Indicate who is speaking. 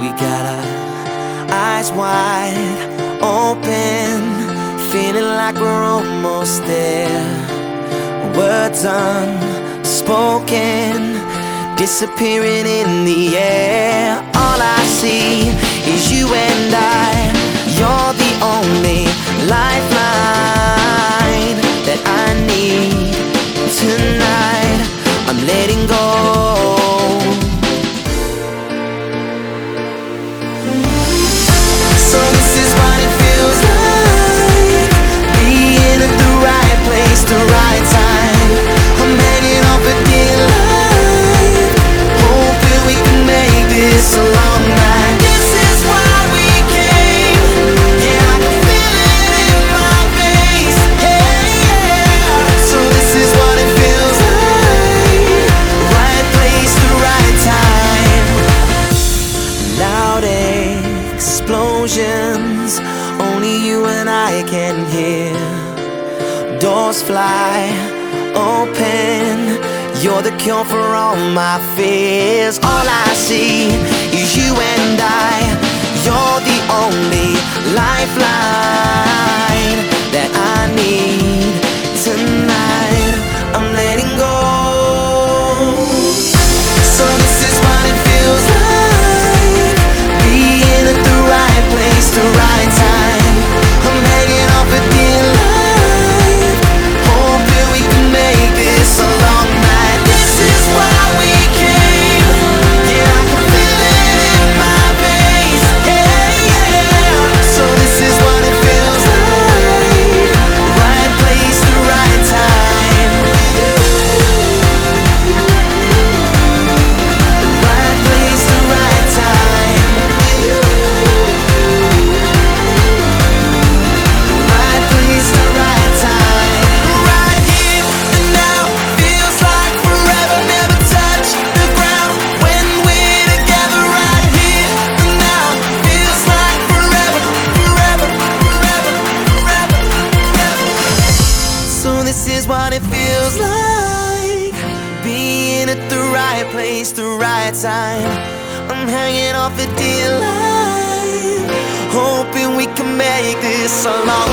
Speaker 1: We got our eyes wide open, feeling like we're almost there. Words unspoken, disappearing in the air. All I see is you and I. only you and I can hear. Doors fly open, you're the cure for all my fears. All I see is you and I, you're the only lifeline. this is what it feels like being at the right place, the right time. I'm hanging off a dear line, hoping we can make this a long.